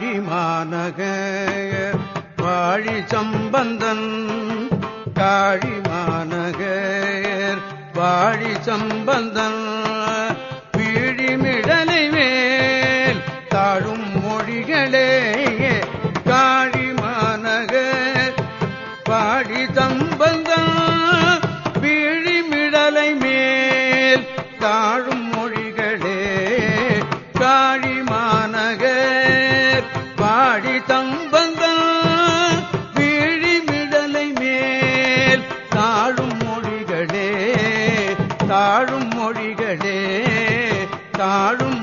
காழி மாநகர் வாழி சம்பந்தன் காழி மாநகர் வாழி சம்பந்தன். பீழிமிடலை மேல் தாழும் மொழிகளே காழி மாநகர் பாடி சம்பந்தன். பீழிமிடலை மேல் தாழும் பாடி வீழிமிடலை மேல் தாழும் மொழிகளே தாழும் மொழிகளே தாழும்